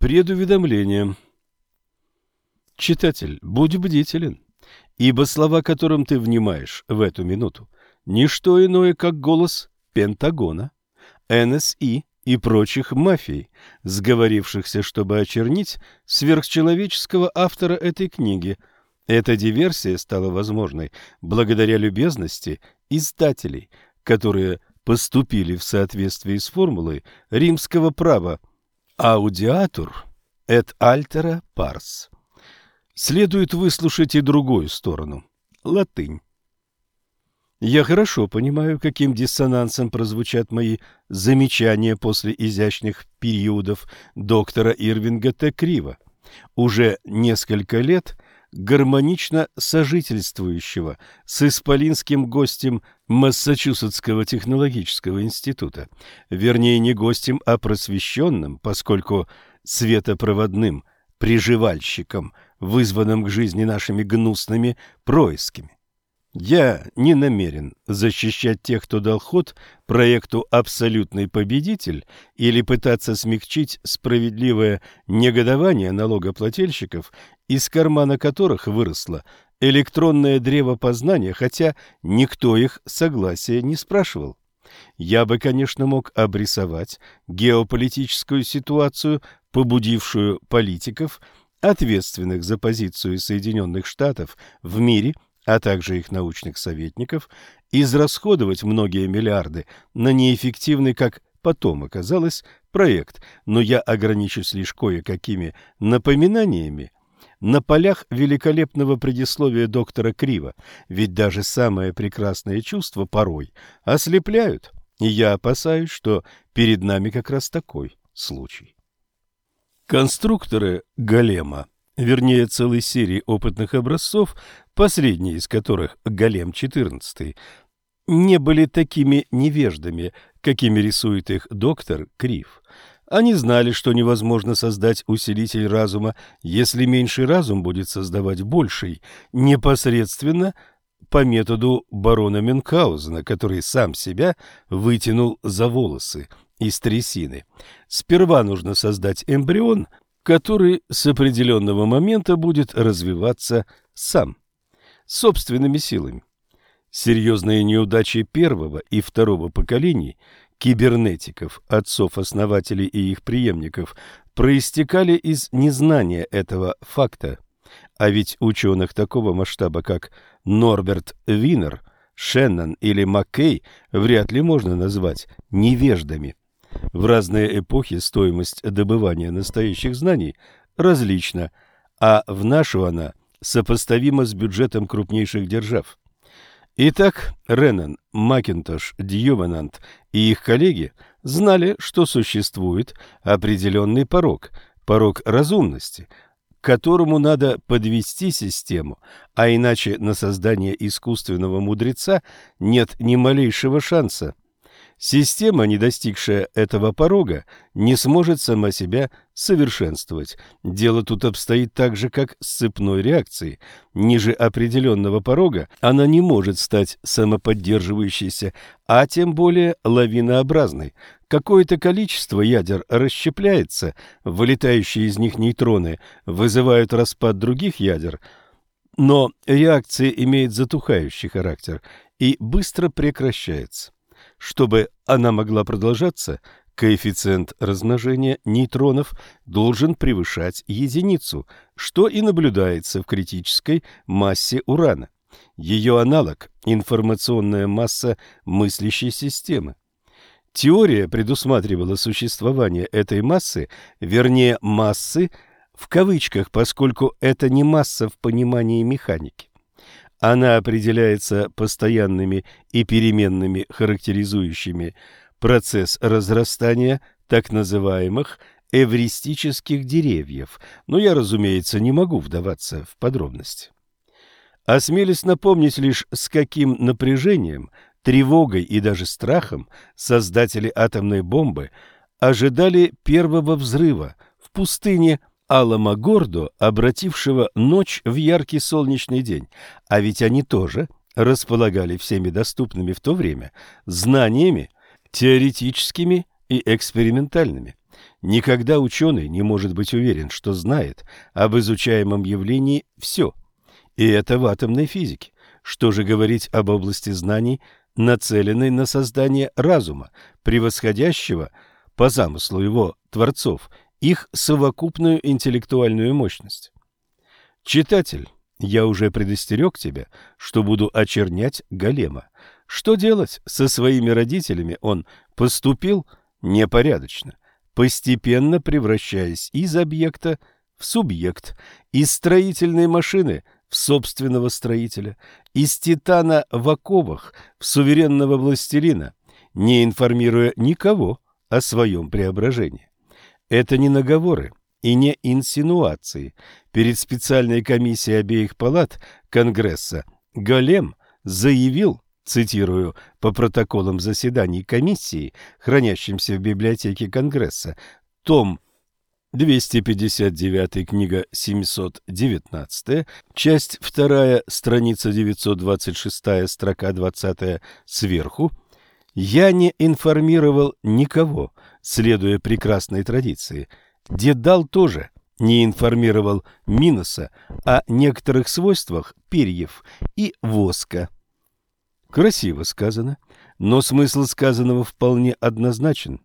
Предуведомление. Читатель, будь бдителен, ибо слова, которым ты внимаешь в эту минуту, не что иное, как голос Пентагона, НСИ и прочих мафий, сговорившихся, чтобы очернить сверхчеловеческого автора этой книги. Эта диверсия стала возможной благодаря любезности издателей, которые поступили в соответствии с формулой римского права Аудиатур et altera pars. Следует выслушать и другую сторону. Латынь. Я хорошо понимаю, каким диссонансом прозвучат мои замечания после изящных периодов доктора Ирвинга Т. Крива. Уже несколько лет гармонично сожительствующего с исполинским гостем Массачусетского технологического института. Вернее, не гостем, а просвещенным, поскольку светопроводным приживальщиком, вызванным к жизни нашими гнусными происками. Я не намерен защищать тех, кто дал ход проекту «Абсолютный победитель» или пытаться смягчить справедливое негодование налогоплательщиков, из кармана которых выросло электронное древо познания, хотя никто их согласия не спрашивал. Я бы, конечно, мог обрисовать геополитическую ситуацию, побудившую политиков, ответственных за позицию Соединенных Штатов в мире – а также их научных советников, израсходовать многие миллиарды на неэффективный, как потом оказалось, проект, но я ограничусь лишь кое-какими напоминаниями на полях великолепного предисловия доктора Крива, ведь даже самое прекрасное чувство порой ослепляют, и я опасаюсь, что перед нами как раз такой случай. Конструкторы голема вернее целой серии опытных образцов, последний из которых Голем-14, не были такими невеждами, какими рисует их доктор Крив. Они знали, что невозможно создать усилитель разума, если меньший разум будет создавать больший, непосредственно по методу барона Мюнхгаузена, который сам себя вытянул за волосы из трясины. Сперва нужно создать эмбрион – который с определенного момента будет развиваться сам, собственными силами. Серьезные неудачи первого и второго поколений кибернетиков, отцов-основателей и их преемников, проистекали из незнания этого факта. А ведь ученых такого масштаба, как Норберт Винер, Шеннон или Маккей, вряд ли можно назвать невеждами. В разные эпохи стоимость добывания настоящих знаний различна, а в нашу она сопоставима с бюджетом крупнейших держав. Итак, Реннан, Макинтош, Дьювенант и их коллеги знали, что существует определенный порог, порог разумности, к которому надо подвести систему, а иначе на создание искусственного мудреца нет ни малейшего шанса. Система, не достигшая этого порога, не сможет сама себя совершенствовать. Дело тут обстоит так же, как с цепной реакцией. Ниже определенного порога она не может стать самоподдерживающейся, а тем более лавинообразной. Какое-то количество ядер расщепляется, вылетающие из них нейтроны вызывают распад других ядер, но реакция имеет затухающий характер и быстро прекращается. Чтобы она могла продолжаться, коэффициент размножения нейтронов должен превышать единицу, что и наблюдается в критической массе урана. Ее аналог – информационная масса мыслящей системы. Теория предусматривала существование этой массы, вернее массы в кавычках, поскольку это не масса в понимании механики. Она определяется постоянными и переменными характеризующими процесс разрастания так называемых эвристических деревьев, но я, разумеется, не могу вдаваться в подробности. Осмелюсь напомнить лишь, с каким напряжением, тревогой и даже страхом создатели атомной бомбы ожидали первого взрыва в пустыне Аламагордо, обратившего ночь в яркий солнечный день, а ведь они тоже располагали всеми доступными в то время знаниями, теоретическими и экспериментальными. Никогда ученый не может быть уверен, что знает об изучаемом явлении все. И это в атомной физике. Что же говорить об области знаний, нацеленной на создание разума, превосходящего, по замыслу его творцов, их совокупную интеллектуальную мощность? Читатель, я уже предостерег тебя, что буду очернять Голема. Что делать со своими родителями он поступил непорядочно, постепенно превращаясь из объекта в субъект, из строительной машины в собственного строителя, из титана в оковах в суверенного властелина, не информируя никого о своем преображении. Это не наговоры и не инсинуации. Перед специальной комиссией обеих палат Конгресса Голем заявил, цитирую по протоколам заседаний комиссии, хранящимся в библиотеке Конгресса, том 259, книга 719, часть 2, страница 926, строка 20 сверху, я не информировал никого, следуя прекрасной традиции. Дедал тоже не информировал Миноса о некоторых свойствах перьев и воска. Красиво сказано, но смысл сказанного вполне однозначен.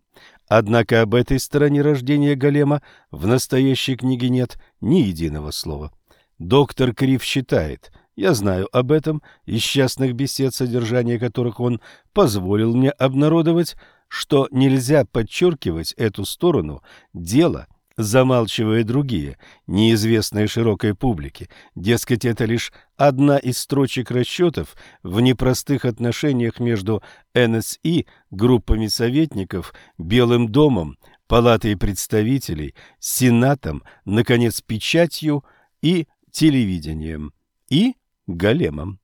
Однако об этой стороне рождения голема в настоящей книге нет ни единого слова. Доктор Крив считает, я знаю об этом из частных бесед, содержание которых он позволил мне обнародовать, что нельзя подчеркивать эту сторону дела – замалчивая другие, неизвестные широкой публике. Дескать, это лишь одна из строчек расчетов в непростых отношениях между НСИ, группами советников, Белым домом, Палатой представителей, Сенатом, наконец, печатью и телевидением, и големом.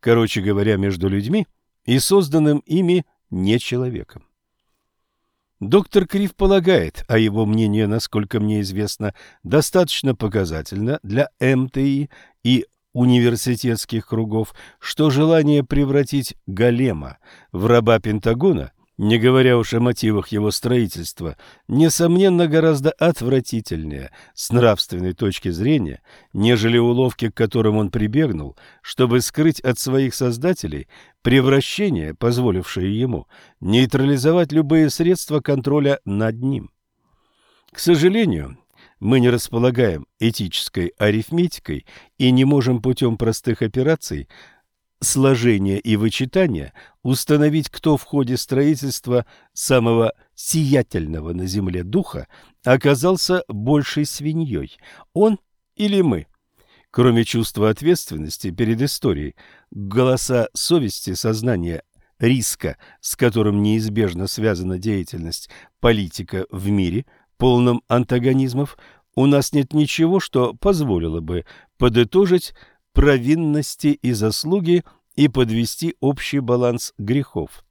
Короче говоря, между людьми и созданным ими не человеком. Доктор Крив полагает, а его мнение, насколько мне известно, достаточно показательно для МТИ и университетских кругов, что желание превратить Голема в раба Пентагона – не говоря уж о мотивах его строительства, несомненно гораздо отвратительнее с нравственной точки зрения, нежели уловки, к которым он прибегнул, чтобы скрыть от своих создателей превращение, позволившее ему нейтрализовать любые средства контроля над ним. К сожалению, мы не располагаем этической арифметикой и не можем путем простых операций сложения и вычитания установить, кто в ходе строительства самого сиятельного на земле духа оказался большей свиньей, он или мы. Кроме чувства ответственности перед историей, голоса совести, сознания риска, с которым неизбежно связана деятельность политика в мире, полном антагонизмов, у нас нет ничего, что позволило бы подытожить провинности и заслуги и подвести общий баланс грехов.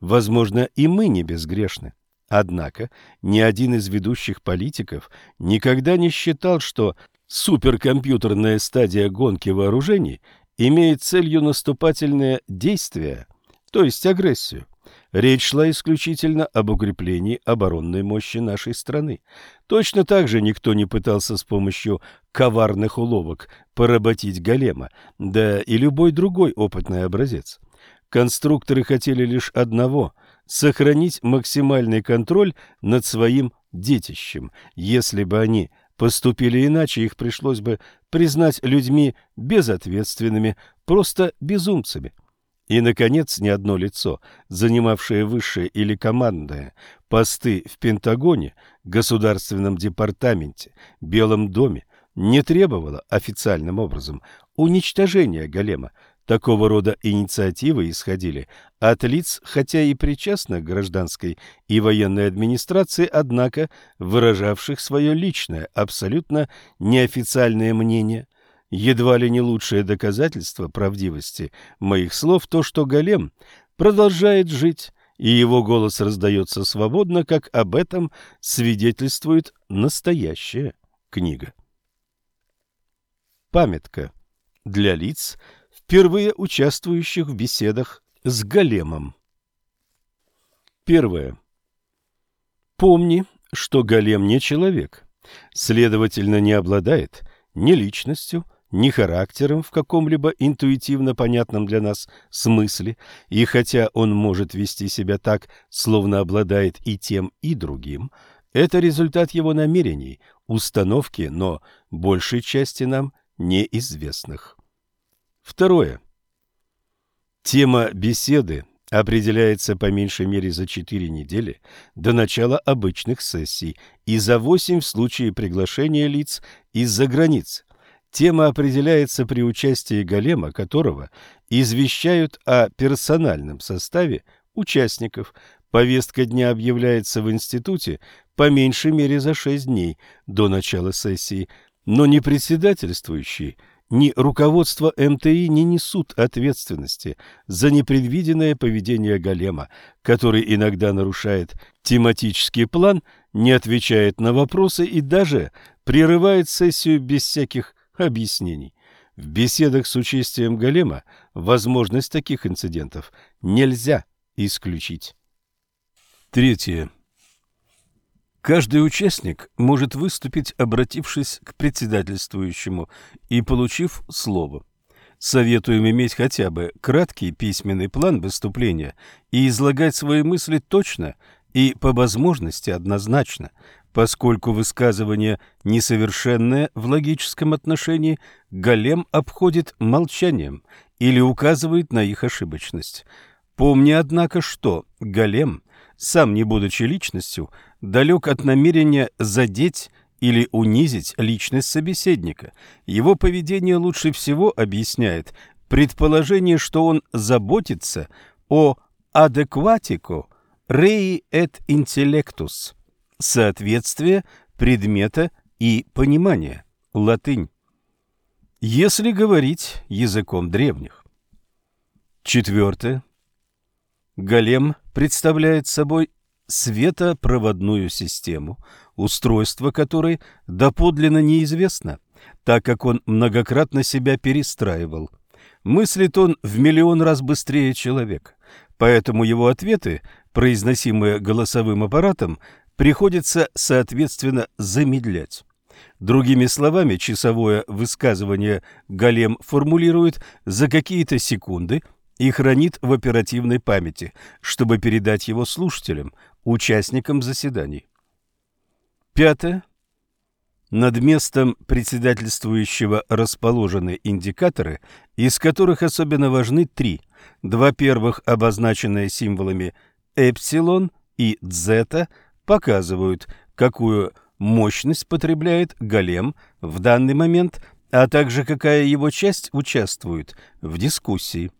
Возможно, и мы не безгрешны. Однако ни один из ведущих политиков никогда не считал, что суперкомпьютерная стадия гонки вооружений имеет целью наступательное действие, то есть агрессию. Речь шла исключительно об укреплении оборонной мощи нашей страны. Точно так же никто не пытался с помощью коварных уловок поработить голема, да и любой другой опытный образец. Конструкторы хотели лишь одного – сохранить максимальный контроль над своим детищем. Если бы они поступили иначе, их пришлось бы признать людьми безответственными, просто безумцами – и, наконец, ни одно лицо, занимавшее высшие или командные посты в Пентагоне, Государственном департаменте, Белом доме, не требовало официальным образом уничтожения голема. Такого рода инициативы исходили от лиц, хотя и причастных к гражданской и военной администрации, однако выражавших свое личное, абсолютно неофициальное мнение – едва ли не лучшее доказательство правдивости моих слов то, что голем продолжает жить, и его голос раздается свободно, как об этом свидетельствует настоящая книга. Памятка для лиц, впервые участвующих в беседах с големом. Первое. Помни, что голем не человек, следовательно, не обладает ни личностью, ни характером в каком-либо интуитивно понятном для нас смысле, и хотя он может вести себя так, словно обладает и тем, и другим, это результат его намерений, установки, но большей части нам неизвестных. Второе. Тема беседы определяется по меньшей мере за 4 недели до начала обычных сессий и за 8 в случае приглашения лиц из-за границы. Тема определяется при участии голема, которого извещают о персональном составе участников. Повестка дня объявляется в институте по меньшей мере за 6 дней до начала сессии, но не председательствующий – ни руководство МТИ не несут ответственности за непредвиденное поведение голема, который иногда нарушает тематический план, не отвечает на вопросы и даже прерывает сессию без всяких объяснений. В беседах с участием голема возможность таких инцидентов нельзя исключить. Третье. Каждый участник может выступить, обратившись к председательствующему и получив слово. Советуем иметь хотя бы краткий письменный план выступления и излагать свои мысли точно и по возможности однозначно, поскольку высказывание несовершенное в логическом отношении голем обходит молчанием или указывает на их ошибочность. Помни, однако, что голем, сам не будучи личностью, далек от намерения задеть или унизить личность собеседника. Его поведение лучше всего объясняет предположение, что он заботится о адекватико rei et intellectus – соответствие предмета и понимания. Латынь. Если говорить языком древних. Четвертое. Голем представляет собой светопроводную систему, устройство которой доподлинно неизвестно, так как он многократно себя перестраивал. Мыслит он в миллион раз быстрее человека, поэтому его ответы, произносимые голосовым аппаратом, приходится, соответственно, замедлять. Другими словами, часовое высказывание голем формулирует за какие-то секунды и хранит в оперативной памяти, чтобы передать его слушателям, участникам заседаний. Пятое. Над местом председательствующего расположены индикаторы, из которых особенно важны три. Два первых, обозначенные символами эпсилон и дзета, показывают, какую мощность потребляет голем в данный момент, а также какая его часть участвует в дискуссии.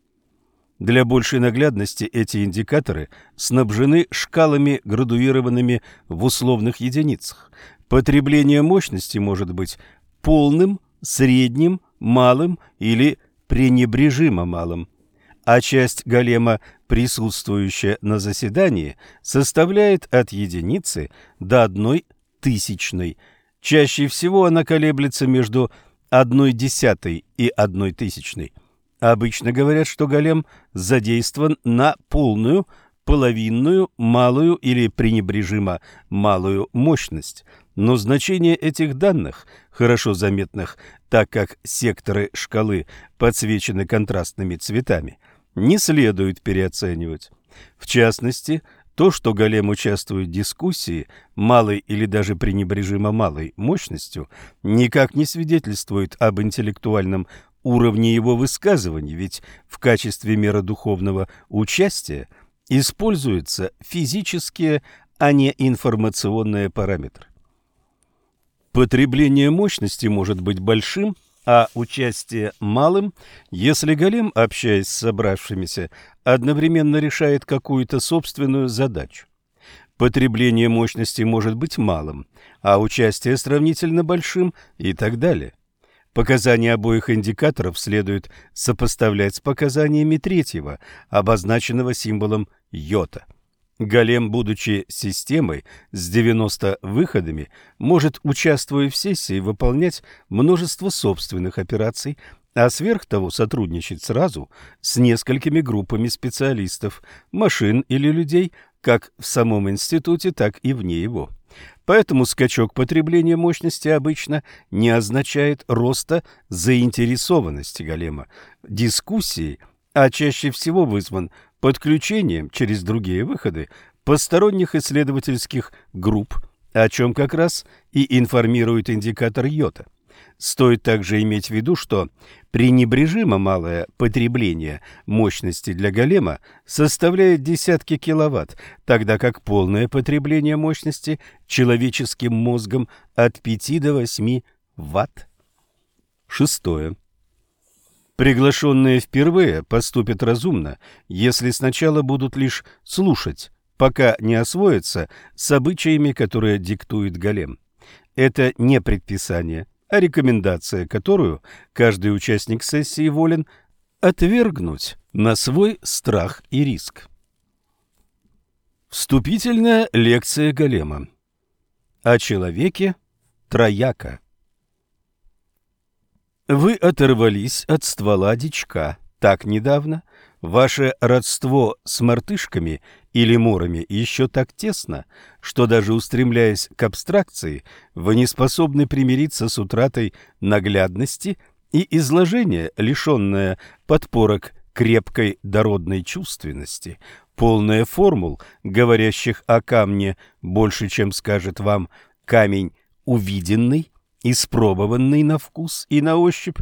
Для большей наглядности эти индикаторы снабжены шкалами, градуированными в условных единицах. Потребление мощности может быть полным, средним, малым или пренебрежимо малым. А часть голема, присутствующая на заседании, составляет от единицы до одной тысячной. Чаще всего она колеблется между одной десятой и одной тысячной. Обычно говорят, что голем задействован на полную, половинную, малую или пренебрежимо малую мощность. Но значение этих данных, хорошо заметных, так как секторы шкалы подсвечены контрастными цветами, не следует переоценивать. В частности, то, что голем участвует в дискуссии малой или даже пренебрежимо малой мощностью, никак не свидетельствует об интеллектуальном уровне его высказываний, ведь в качестве меры духовного участия используются физические, а не информационные параметры. Потребление мощности может быть большим, а участие малым, если голем, общаясь с собравшимися, одновременно решает какую-то собственную задачу. Потребление мощности может быть малым, а участие сравнительно большим и так далее. Показания обоих индикаторов следует сопоставлять с показаниями третьего, обозначенного символом йота. Голем, будучи системой с 90 выходами, может, участвуя в сессии, выполнять множество собственных операций, а сверх того сотрудничать сразу с несколькими группами специалистов, машин или людей, как в самом институте, так и вне его. Поэтому скачок потребления мощности обычно не означает роста заинтересованности голема дискуссии, а чаще всего вызван подключением через другие выходы посторонних исследовательских групп, о чем как раз и информирует индикатор йота. Стоит также иметь в виду, что пренебрежимо малое потребление мощности для голема составляет десятки киловатт, тогда как полное потребление мощности человеческим мозгом от 5 до 8 ватт. Шестое. Приглашенные впервые поступят разумно, если сначала будут лишь слушать, пока не освоятся с обычаями, которые диктует голем. Это не предписание – а рекомендация, которую каждый участник сессии волен отвергнуть на свой страх и риск. Вступительная лекция Голема о человеке Трояка. Вы оторвались от ствола дичка. Так недавно, ваше родство с мартышками или морами еще так тесно, что даже устремляясь к абстракции, вы не способны примириться с утратой наглядности и изложение, лишенное подпорок крепкой дородной чувственности, полное формул, говорящих о камне больше, чем скажет вам камень увиденный, испробованный на вкус и на ощупь,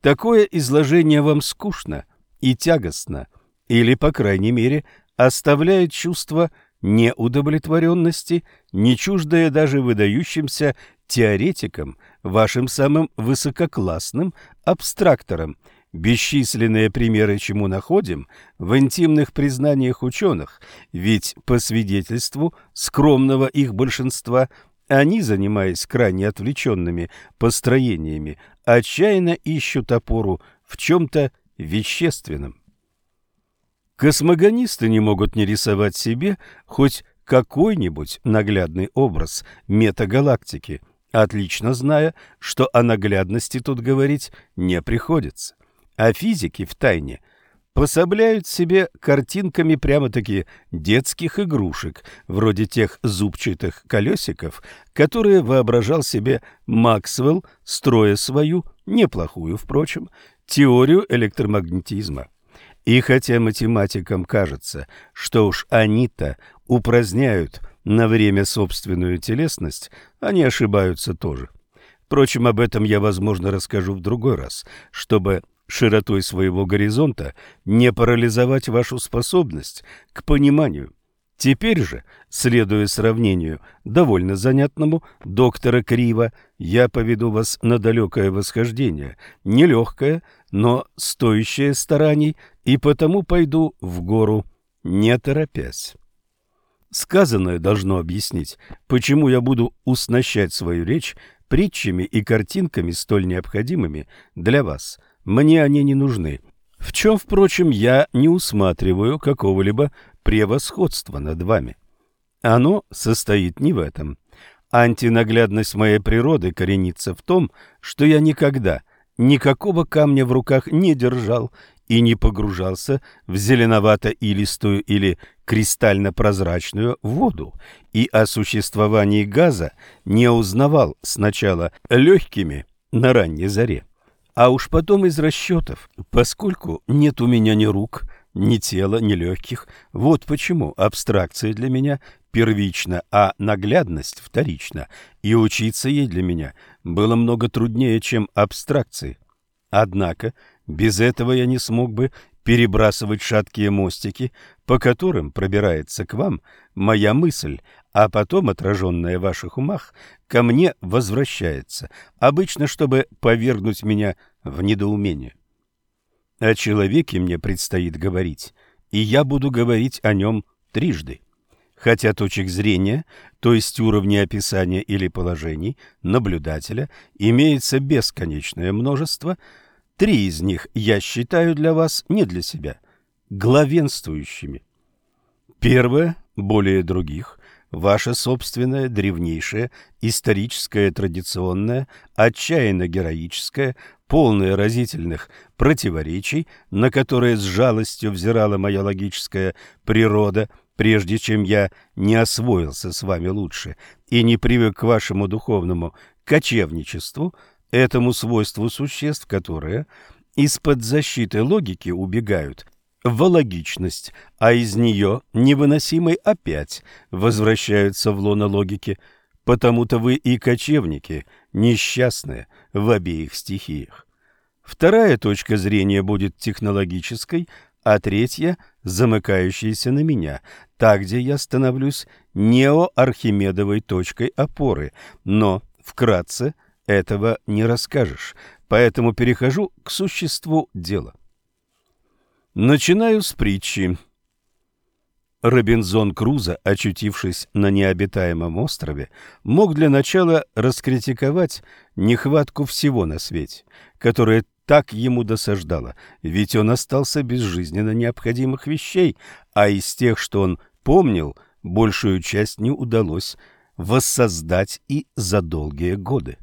такое изложение вам скучно и тягостно, или, по крайней мере, оставляет чувство неудовлетворенности, не чуждое даже выдающимся теоретикам, вашим самым высококлассным абстракторам. Бесчисленные примеры чему находим в интимных признаниях ученых, ведь по свидетельству скромного их большинства они, занимаясь крайне отвлеченными построениями, отчаянно ищут опору в чем-то вещественном. Космогонисты не могут не рисовать себе хоть какой-нибудь наглядный образ метагалактики, отлично зная, что о наглядности тут говорить не приходится. А физики в тайне пособляют себе картинками прямо-таки детских игрушек, вроде тех зубчатых колесиков, которые воображал себе Максвелл, строя свою, неплохую, впрочем, теорию электромагнетизма. И хотя математикам кажется, что уж они-то упраздняют на время собственную телесность, они ошибаются тоже. Впрочем, об этом я, возможно, расскажу в другой раз, чтобы широтой своего горизонта не парализовать вашу способность к пониманию. Теперь же, следуя сравнению довольно занятному доктора Крива, я поведу вас на далекое восхождение, нелегкое, но стоящее стараний и потому пойду в гору, не торопясь. Сказанное должно объяснить, почему я буду уснащать свою речь притчами и картинками, столь необходимыми для вас. Мне они не нужны. В чем, впрочем, я не усматриваю какого-либо превосходства над вами. Оно состоит не в этом. Антинаглядность моей природы коренится в том, что я никогда никакого камня в руках не держал и не погружался в зеленовато-илистую или кристально-прозрачную воду, и о существовании газа не узнавал сначала легкими на ранней заре, а уж потом из расчетов, поскольку нет у меня ни рук, ни тела, ни легких. Вот почему абстракция для меня первична, а наглядность вторична, и учиться ей для меня было много труднее, чем абстракции. Однако без этого я не смог бы перебрасывать шаткие мостики, по которым пробирается к вам моя мысль, а потом, отраженная в ваших умах, ко мне возвращается, обычно, чтобы повергнуть меня в недоумение. О человеке мне предстоит говорить, и я буду говорить о нем трижды. Хотя точек зрения, то есть уровни описания или положений наблюдателя, имеется бесконечное множество – Три из них я считаю для вас не для себя, главенствующими. Первое, более других, ваше собственное древнейшее, историческое, традиционное, отчаянно героическое, полное разительных противоречий, на которые с жалостью взирала моя логическая природа, прежде чем я не освоился с вами лучше и не привык к вашему духовному кочевничеству, этому свойству существ, которые из-под защиты логики убегают в логичность, а из нее, невыносимой, опять возвращаются в лоно логики. Потому-то вы и кочевники, несчастные в обеих стихиях. Вторая точка зрения будет технологической, а третья – замыкающаяся на меня, та, где я становлюсь неоархимедовой точкой опоры. Но, вкратце, этого не расскажешь, поэтому перехожу к существу дела. Начинаю с притчи. Робинзон Крузо, очутившись на необитаемом острове, мог для начала раскритиковать нехватку всего на свете, которая так ему досаждала, ведь он остался без жизненно необходимых вещей, а из тех, что он помнил, большую часть не удалось воссоздать и за долгие годы.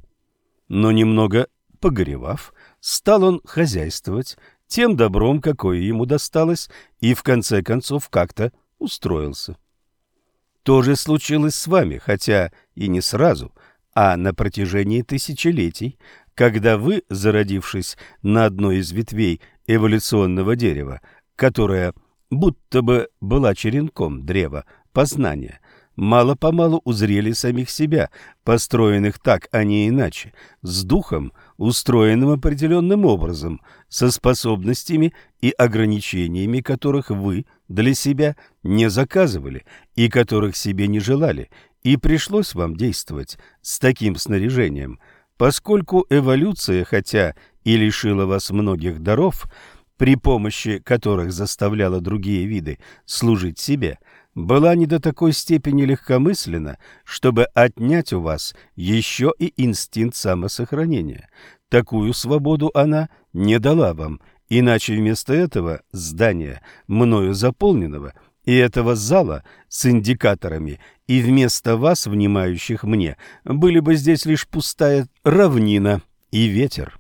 Но немного погоревав, стал он хозяйствовать, тем добром, какое ему досталось, и в конце концов как-то устроился. То же случилось с вами, хотя и не сразу, а на протяжении тысячелетий, когда вы, зародившись на одной из ветвей эволюционного дерева, которая будто бы была черенком древа познания, мало-помалу узрели самих себя, построенных так, а не иначе, с духом, устроенным определенным образом, со способностями и ограничениями, которых вы для себя не заказывали и которых себе не желали, и пришлось вам действовать с таким снаряжением, поскольку эволюция, хотя и лишила вас многих даров, при помощи которых заставляла другие виды служить себе – была не до такой степени легкомысленна, чтобы отнять у вас еще и инстинкт самосохранения. Такую свободу она не дала вам, иначе вместо этого здания, мною заполненного, и этого зала с индикаторами, и вместо вас, внимающих мне, были бы здесь лишь пустая равнина и ветер.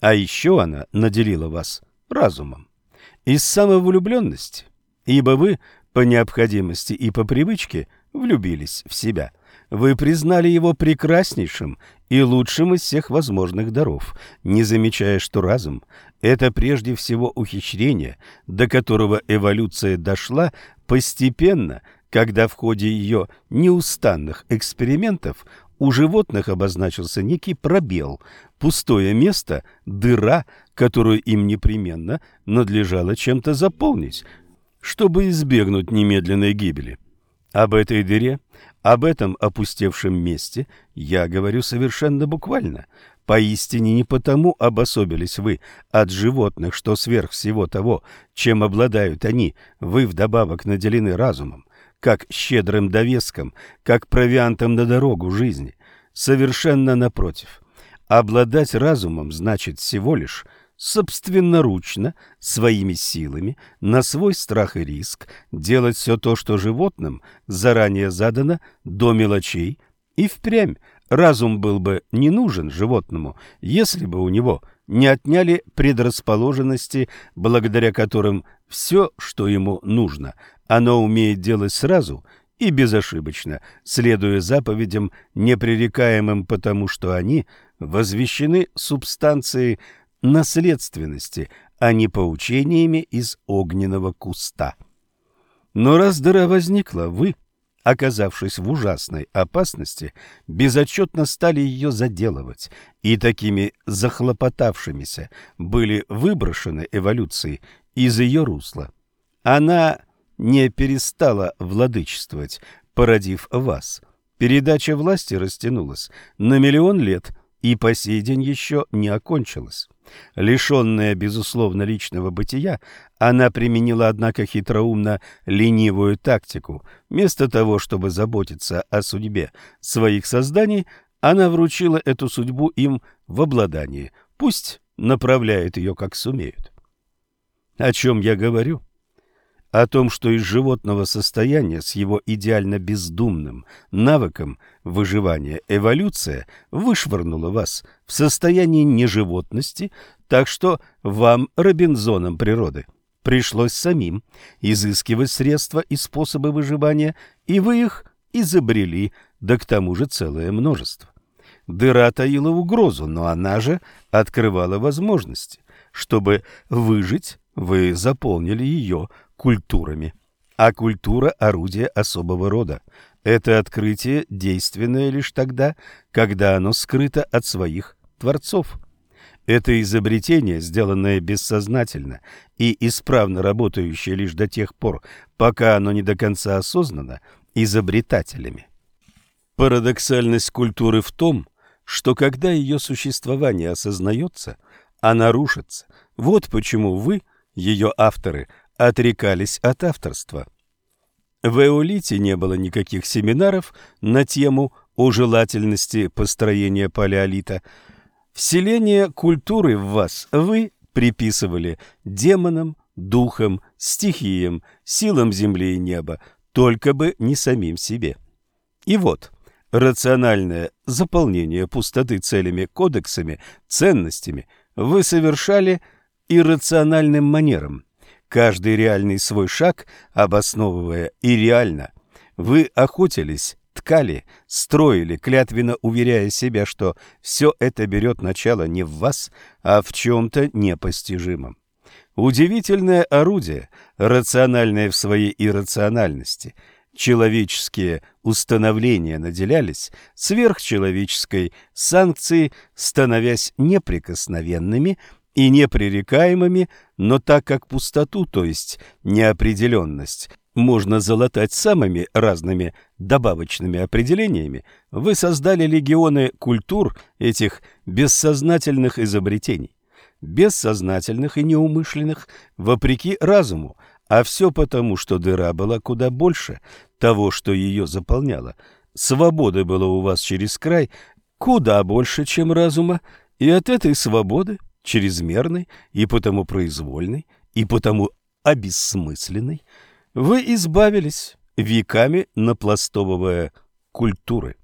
А еще она наделила вас разумом. Из самовлюбленности, ибо вы по необходимости и по привычке влюбились в себя. Вы признали его прекраснейшим и лучшим из всех возможных даров, не замечая, что разум – это прежде всего ухищрение, до которого эволюция дошла постепенно, когда в ходе ее неустанных экспериментов у животных обозначился некий пробел, пустое место, дыра, которую им непременно надлежало чем-то заполнить – чтобы избегнуть немедленной гибели. Об этой дыре, об этом опустевшем месте я говорю совершенно буквально. Поистине не потому обособились вы от животных, что сверх всего того, чем обладают они, вы вдобавок наделены разумом, как щедрым довеском, как провиантом на дорогу жизни. Совершенно напротив. Обладать разумом значит всего лишь собственноручно, своими силами, на свой страх и риск, делать все то, что животным заранее задано до мелочей, и впрямь разум был бы не нужен животному, если бы у него не отняли предрасположенности, благодаря которым все, что ему нужно, оно умеет делать сразу и безошибочно, следуя заповедям, непререкаемым потому, что они возвещены субстанцией наследственности, а не поучениями из огненного куста. Но раз дыра возникла, вы, оказавшись в ужасной опасности, безотчетно стали ее заделывать, и такими захлопотавшимися были выброшены эволюцией из ее русла. Она не перестала владычествовать, породив вас. Передача власти растянулась на миллион лет и по сей день еще не окончилась. Лишенная, безусловно, личного бытия, она применила, однако, хитроумно ленивую тактику. Вместо того, чтобы заботиться о судьбе своих созданий, она вручила эту судьбу им в обладание. Пусть направляют ее, как сумеют. О чем я говорю? О том, что из животного состояния с его идеально бездумным навыком выживания эволюция вышвырнула вас в состояние неживотности, так что вам, Робинзоном природы, пришлось самим изыскивать средства и способы выживания, и вы их изобрели, да к тому же целое множество. Дыра таила угрозу, но она же открывала возможности. Чтобы выжить, вы заполнили ее культурами. А культура – орудие особого рода. Это открытие действенное лишь тогда, когда оно скрыто от своих творцов. Это изобретение, сделанное бессознательно и исправно работающее лишь до тех пор, пока оно не до конца осознано изобретателями. Парадоксальность культуры в том, что когда ее существование осознается, она рушится. Вот почему вы, ее авторы, отрекались от авторства. В Эолите не было никаких семинаров на тему о желательности построения палеолита. Вселение культуры в вас вы приписывали демонам, духам, стихиям, силам земли и неба, только бы не самим себе. И вот, рациональное заполнение пустоты целями, кодексами, ценностями вы совершали иррациональным манером, каждый реальный свой шаг обосновывая и реально. Вы охотились, ткали, строили, клятвенно уверяя себя, что все это берет начало не в вас, а в чем-то непостижимом. Удивительное орудие, рациональное в своей иррациональности – человеческие установления наделялись сверхчеловеческой санкцией, становясь неприкосновенными и непререкаемыми, но так как пустоту, то есть неопределенность, можно залатать самыми разными добавочными определениями, вы создали легионы культур этих бессознательных изобретений. Бессознательных и неумышленных, вопреки разуму, а все потому, что дыра была куда больше того, что ее заполняло. Свободы было у вас через край куда больше, чем разума, и от этой свободы, чрезмерной и потому произвольной, и потому обессмысленной, вы избавились веками напластовывая культуры.